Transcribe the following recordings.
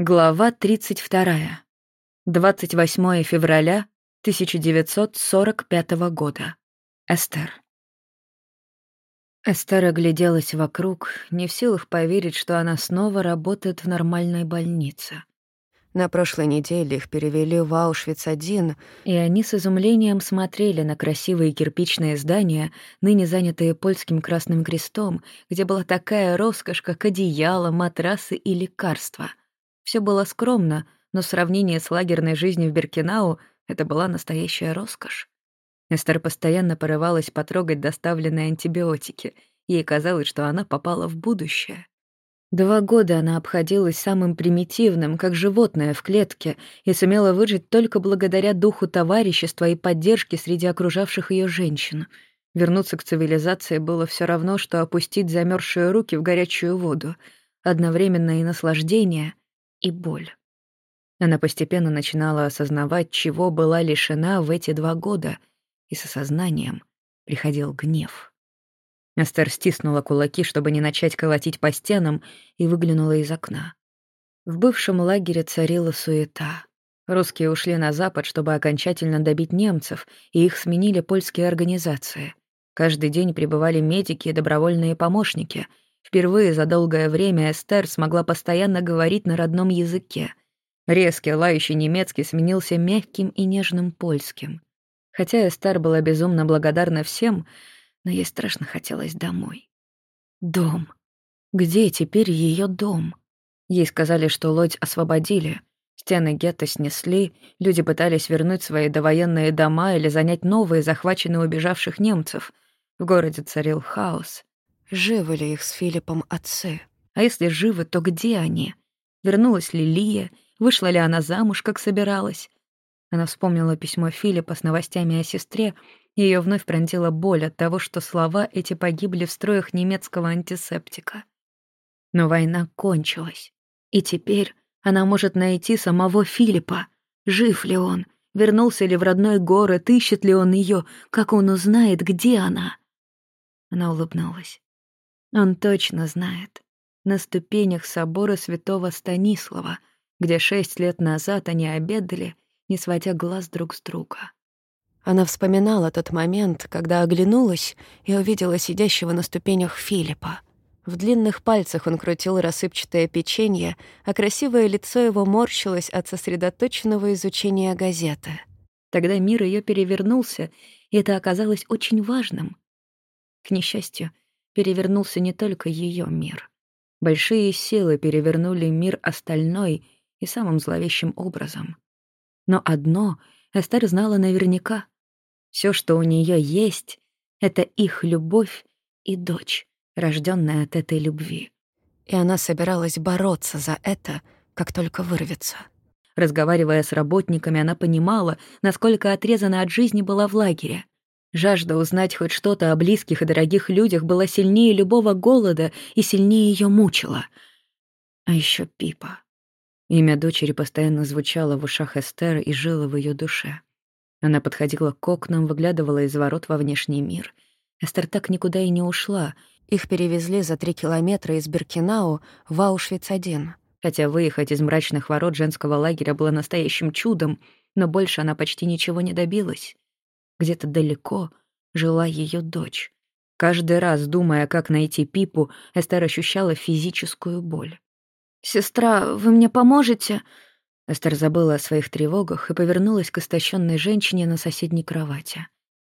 Глава 32. 28 февраля 1945 года. Эстер. Эстер огляделась вокруг, не в силах поверить, что она снова работает в нормальной больнице. На прошлой неделе их перевели в Аушвиц-1, и они с изумлением смотрели на красивые кирпичные здания, ныне занятые польским Красным Крестом, где была такая роскошь, как одеяло, матрасы и лекарства — все было скромно, но в сравнении с лагерной жизнью в Беркинау это была настоящая роскошь. Эстер постоянно порывалась потрогать доставленные антибиотики. Ей казалось, что она попала в будущее. Два года она обходилась самым примитивным, как животное в клетке, и сумела выжить только благодаря духу товарищества и поддержки среди окружавших ее женщин. Вернуться к цивилизации было все равно, что опустить замерзшие руки в горячую воду. Одновременно и наслаждение, и боль. Она постепенно начинала осознавать, чего была лишена в эти два года, и с осознанием приходил гнев. Эстер стиснула кулаки, чтобы не начать колотить по стенам, и выглянула из окна. В бывшем лагере царила суета. Русские ушли на запад, чтобы окончательно добить немцев, и их сменили польские организации. Каждый день прибывали медики и добровольные помощники — Впервые за долгое время Эстер смогла постоянно говорить на родном языке. Резкий, лающий немецкий сменился мягким и нежным польским. Хотя Эстер была безумно благодарна всем, но ей страшно хотелось домой. Дом. Где теперь ее дом? Ей сказали, что лодь освободили. Стены гетто снесли, люди пытались вернуть свои довоенные дома или занять новые, захваченные убежавших немцев. В городе царил хаос. Живы ли их с Филиппом отцы? А если живы, то где они? Вернулась ли Лия? Вышла ли она замуж, как собиралась? Она вспомнила письмо Филиппа с новостями о сестре, и её вновь пронзила боль от того, что слова эти погибли в строях немецкого антисептика. Но война кончилась, и теперь она может найти самого Филиппа. Жив ли он? Вернулся ли в родной город? Ищет ли он её? Как он узнает, где она? Она улыбнулась. Он точно знает. На ступенях собора святого Станислава, где шесть лет назад они обедали, не сводя глаз друг с друга. Она вспоминала тот момент, когда оглянулась и увидела сидящего на ступенях Филиппа. В длинных пальцах он крутил рассыпчатое печенье, а красивое лицо его морщилось от сосредоточенного изучения газеты. Тогда мир ее перевернулся, и это оказалось очень важным. К несчастью, перевернулся не только ее мир. Большие силы перевернули мир остальной и самым зловещим образом. Но одно Эстер знала наверняка. Все, что у нее есть, — это их любовь и дочь, рожденная от этой любви. И она собиралась бороться за это, как только вырвется. Разговаривая с работниками, она понимала, насколько отрезана от жизни была в лагере. Жажда узнать хоть что-то о близких и дорогих людях была сильнее любого голода и сильнее ее мучила. А еще Пипа. Имя дочери постоянно звучало в ушах Эстер и жило в ее душе. Она подходила к окнам, выглядывала из ворот во внешний мир. Эстер так никуда и не ушла. Их перевезли за три километра из Беркинау в Аушвиц-1. Хотя выехать из мрачных ворот женского лагеря было настоящим чудом, но больше она почти ничего не добилась. Где-то далеко жила ее дочь. Каждый раз, думая, как найти Пипу, Эстер ощущала физическую боль. «Сестра, вы мне поможете?» Эстер забыла о своих тревогах и повернулась к истощенной женщине на соседней кровати.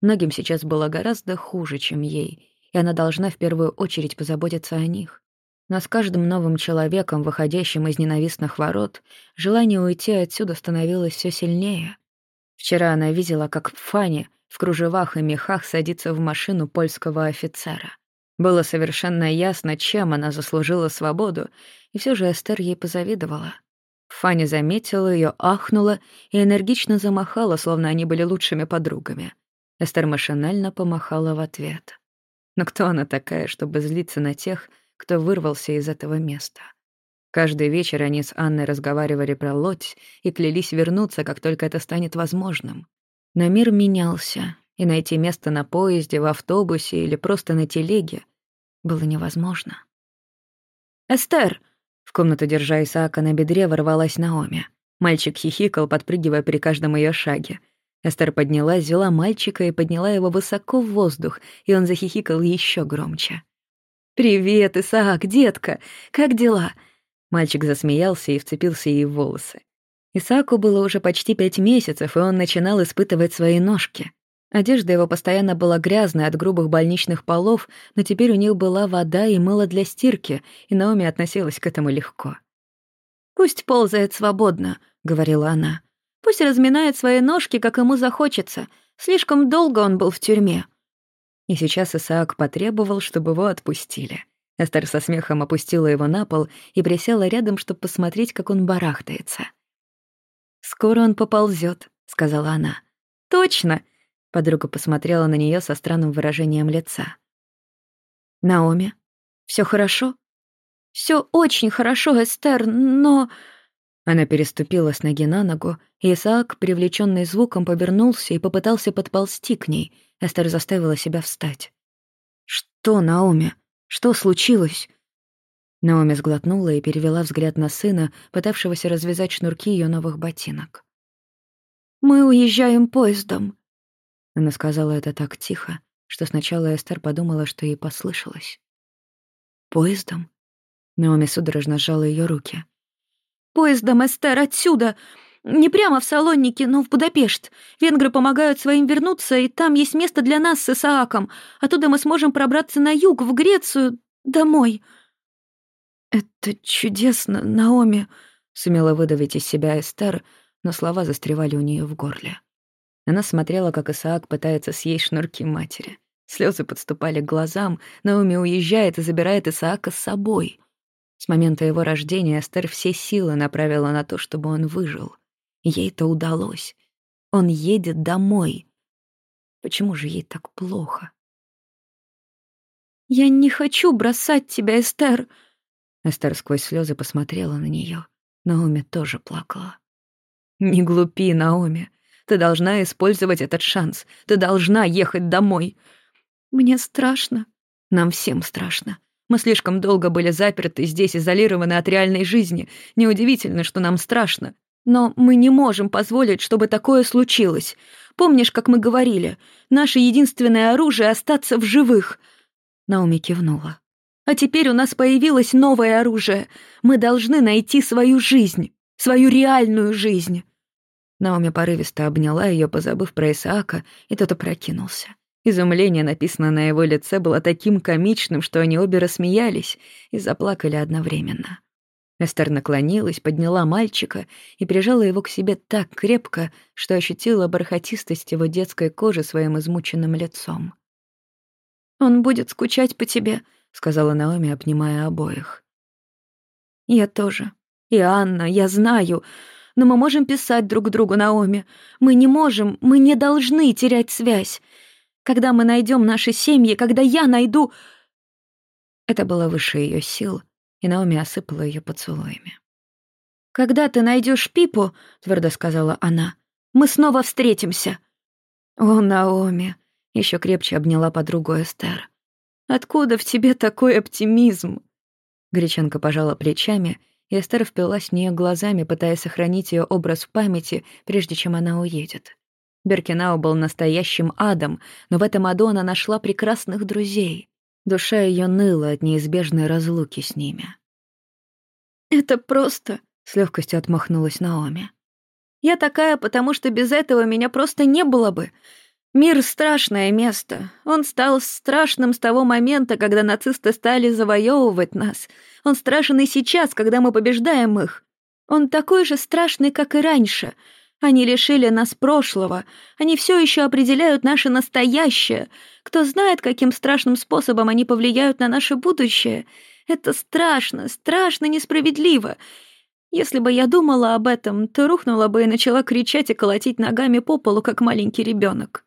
Многим сейчас было гораздо хуже, чем ей, и она должна в первую очередь позаботиться о них. Но с каждым новым человеком, выходящим из ненавистных ворот, желание уйти отсюда становилось все сильнее. Вчера она видела, как Фанни в кружевах и мехах садится в машину польского офицера. Было совершенно ясно, чем она заслужила свободу, и все же Эстер ей позавидовала. Фанни заметила ее, ахнула и энергично замахала, словно они были лучшими подругами. Эстер машинально помахала в ответ. Но кто она такая, чтобы злиться на тех, кто вырвался из этого места? Каждый вечер они с Анной разговаривали про лодь и клялись вернуться, как только это станет возможным. Но мир менялся, и найти место на поезде, в автобусе или просто на телеге было невозможно. «Эстер!» — в комнату, держа Исаака на бедре, ворвалась Наоми. Мальчик хихикал, подпрыгивая при каждом ее шаге. Эстер поднялась, взяла мальчика и подняла его высоко в воздух, и он захихикал еще громче. «Привет, Исаак, детка! Как дела?» Мальчик засмеялся и вцепился ей в волосы. Исааку было уже почти пять месяцев, и он начинал испытывать свои ножки. Одежда его постоянно была грязной от грубых больничных полов, но теперь у них была вода и мыло для стирки, и Наоми относилась к этому легко. «Пусть ползает свободно», — говорила она. «Пусть разминает свои ножки, как ему захочется. Слишком долго он был в тюрьме». И сейчас Исаак потребовал, чтобы его отпустили. Эстер со смехом опустила его на пол и присела рядом, чтобы посмотреть, как он барахтается. «Скоро он поползет, сказала она. «Точно!» — подруга посмотрела на нее со странным выражением лица. «Наоми, все хорошо?» Все очень хорошо, Эстер, но...» Она переступила с ноги на ногу, и Исаак, привлеченный звуком, повернулся и попытался подползти к ней. Эстер заставила себя встать. «Что, Наоми? Что случилось?» Наоми сглотнула и перевела взгляд на сына, пытавшегося развязать шнурки ее новых ботинок. «Мы уезжаем поездом», — она сказала это так тихо, что сначала Эстер подумала, что ей послышалось. «Поездом?» Наоми судорожно сжала ее руки. «Поездом, Эстер, отсюда! Не прямо в Салоннике, но в Будапешт. Венгры помогают своим вернуться, и там есть место для нас с Исааком. Оттуда мы сможем пробраться на юг, в Грецию, домой». «Это чудесно, Наоми», — сумела выдавить из себя Эстер, но слова застревали у нее в горле. Она смотрела, как Исаак пытается съесть шнурки матери. Слезы подступали к глазам, Наоми уезжает и забирает Исаака с собой — с момента его рождения Эстер все силы направила на то, чтобы он выжил. Ей это удалось. Он едет домой. Почему же ей так плохо? «Я не хочу бросать тебя, Эстер!» Эстер сквозь слезы посмотрела на нее. Наоми тоже плакала. «Не глупи, Наоми. Ты должна использовать этот шанс. Ты должна ехать домой. Мне страшно. Нам всем страшно. Мы слишком долго были заперты здесь, изолированы от реальной жизни. Неудивительно, что нам страшно. Но мы не можем позволить, чтобы такое случилось. Помнишь, как мы говорили, наше единственное оружие — остаться в живых?» Науми кивнула. «А теперь у нас появилось новое оружие. Мы должны найти свою жизнь, свою реальную жизнь». Наоми порывисто обняла ее, позабыв про Исаака, и тот опрокинулся. Изумление, написанное на его лице, было таким комичным, что они обе рассмеялись и заплакали одновременно. Эстер наклонилась, подняла мальчика и прижала его к себе так крепко, что ощутила бархатистость его детской кожи своим измученным лицом. «Он будет скучать по тебе», — сказала Наоми, обнимая обоих. «Я тоже. И Анна, я знаю. Но мы можем писать друг другу, Наоми. Мы не можем, мы не должны терять связь. Когда мы найдем наши семьи, когда я найду...» Это было выше ее сил, и Наоми осыпала ее поцелуями. «Когда ты найдешь Пипу, — твердо сказала она, — мы снова встретимся». «О, Наоми!» — еще крепче обняла подругу Эстер. «Откуда в тебе такой оптимизм?» Греченко пожала плечами, и Эстер впилась в нее глазами, пытаясь сохранить ее образ в памяти, прежде чем она уедет. Беркинау был настоящим адом, но в этом аду она нашла прекрасных друзей. Душа ее ныла от неизбежной разлуки с ними. «Это просто...» — с легкостью отмахнулась Наоми. «Я такая, потому что без этого меня просто не было бы. Мир — страшное место. Он стал страшным с того момента, когда нацисты стали завоевывать нас. Он страшен и сейчас, когда мы побеждаем их. Он такой же страшный, как и раньше — они лишили нас прошлого. Они все еще определяют наше настоящее. Кто знает, каким страшным способом они повлияют на наше будущее. Это страшно, страшно несправедливо. Если бы я думала об этом, то рухнула бы и начала кричать и колотить ногами по полу, как маленький ребенок.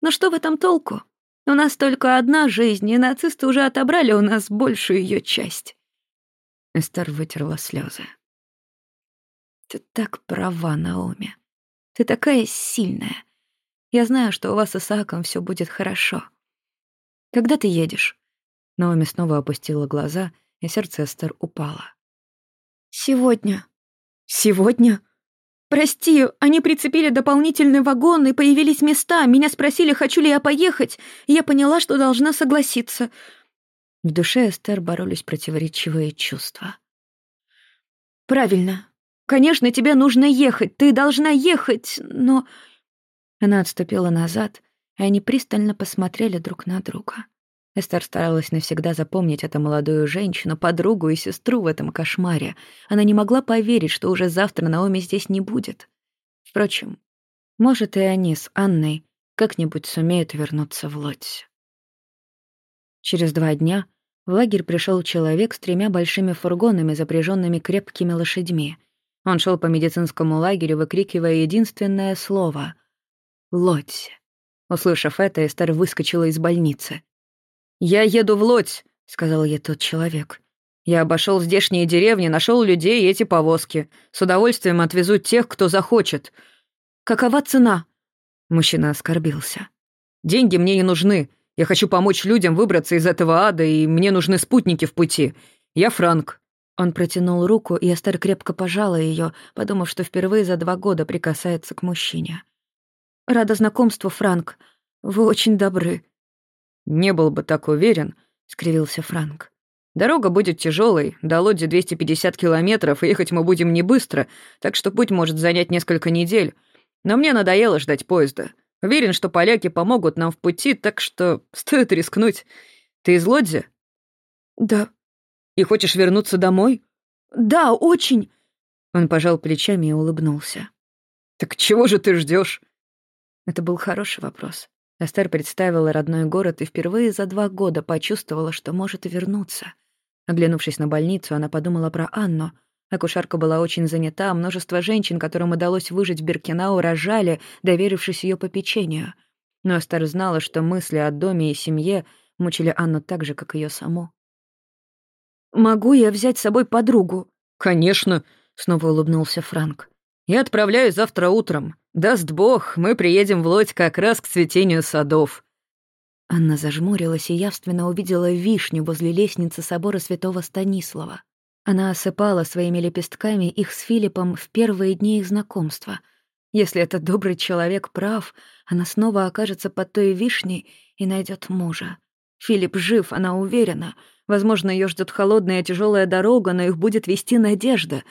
Но что в этом толку? У нас только одна жизнь, и нацисты уже отобрали у нас большую ее часть. Эстер вытерла слезы. Ты так права, Наоми. Ты такая сильная. Я знаю, что у вас с Исааком все будет хорошо. Когда ты едешь?» Наоми снова опустила глаза, и сердце Эстер упало. «Сегодня». «Сегодня?» «Прости, они прицепили дополнительный вагон, и появились места. Меня спросили, хочу ли я поехать. И я поняла, что должна согласиться». В душе Эстер боролись противоречивые чувства. «Правильно. Конечно, тебе нужно ехать. Ты должна ехать, но...» Она отступила назад, и они пристально посмотрели друг на друга. Эстер старалась навсегда запомнить эту молодую женщину, подругу и сестру в этом кошмаре. Она не могла поверить, что уже завтра Наоми здесь не будет. Впрочем, может, и они с Анной как-нибудь сумеют вернуться в Лодзь. Через два дня в лагерь пришел человек с тремя большими фургонами, запряженными крепкими лошадьми. Он шел по медицинскому лагерю, выкрикивая единственное слово — «Лодзь». Услышав это, Эстер выскочила из больницы. «Я еду в Лодь», — сказал ей тот человек. «Я обошел здешние деревни, нашел людей и эти повозки. С удовольствием отвезу тех, кто захочет». «Какова цена?» Мужчина оскорбился. «Деньги мне не нужны. Я хочу помочь людям выбраться из этого ада, и мне нужны спутники в пути. Я Франк». Он протянул руку, и Эстер крепко пожала ее, подумав, что впервые за два года прикасается к мужчине. «Рада знакомству, Франк. Вы очень добры». «Не был бы так уверен», — скривился Франк. «Дорога будет тяжелой, до Лодзи 250 километров, и ехать мы будем не быстро, так что путь может занять несколько недель. Но мне надоело ждать поезда. Уверен, что поляки помогут нам в пути, так что стоит рискнуть. Ты из Лодзи?» «Да». «И хочешь вернуться домой?» «Да, очень». Он пожал плечами и улыбнулся. «Так чего же ты ждешь? Это был хороший вопрос. Эстер представила родной город и впервые за два года почувствовала, что может вернуться. Оглянувшись на больницу, она подумала про Анну. Акушерка была очень занята, а множество женщин, которым удалось выжить в Беркинау, рожали, доверившись ее попечению. Но Эстер знала, что мысли о доме и семье мучили Анну так же, как ее саму. «Могу я взять с собой подругу?» «Конечно», — снова улыбнулся Франк. «Я отправляюсь завтра утром. Даст бог, мы приедем в Лодь как раз к цветению садов». Анна зажмурилась и явственно увидела вишню возле лестницы собора святого Станислава. Она осыпала своими лепестками их с Филиппом в первые дни их знакомства. Если этот добрый человек прав, она снова окажется под той вишней и найдет мужа. Филипп жив, она уверена. Возможно, ее ждет холодная тяжелая дорога, но их будет вести надежда.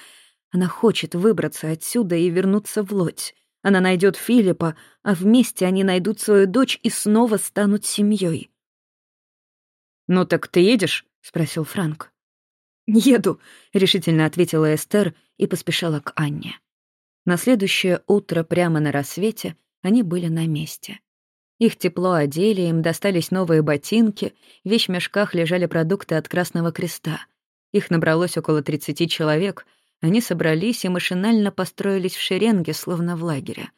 Она хочет выбраться отсюда и вернуться в Лодь. Она найдет Филиппа, а вместе они найдут свою дочь и снова станут семьей. «Ну так ты едешь?» — спросил Франк. «Еду», — решительно ответила Эстер и поспешила к Анне. На следующее утро, прямо на рассвете, они были на месте. Их тепло одели, им достались новые ботинки, в вещмешках лежали продукты от Красного Креста. Их набралось около 30 человек — они собрались и машинально построились в шеренге, словно в лагере.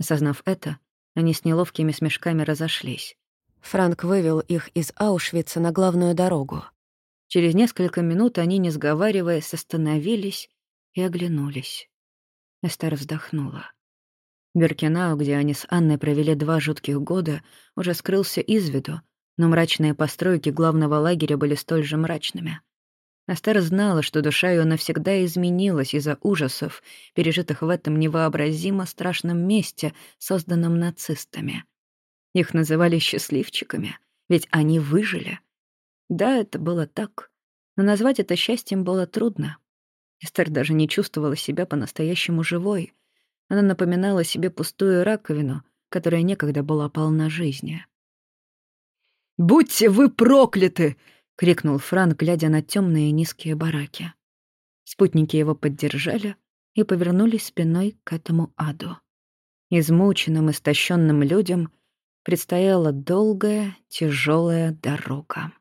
Осознав это, они с неловкими смешками разошлись. Франк вывел их из Аушвица на главную дорогу. Через несколько минут они, не сговариваясь, остановились и оглянулись. Эстер вздохнула. Беркинау, где они с Анной провели два жутких года, уже скрылся из виду, но мрачные постройки главного лагеря были столь же мрачными. Астер знала, что душа ее навсегда изменилась из-за ужасов, пережитых в этом невообразимо страшном месте, созданном нацистами. Их называли счастливчиками, ведь они выжили. Да, это было так, но назвать это счастьем было трудно. Эстер даже не чувствовала себя по-настоящему живой. Она напоминала себе пустую раковину, которая некогда была полна жизни. «Будьте вы прокляты!» — крикнул Франк, глядя на темные низкие бараки. Спутники его поддержали и повернулись спиной к этому аду. Измученным, истощенным людям предстояла долгая, тяжелая дорога.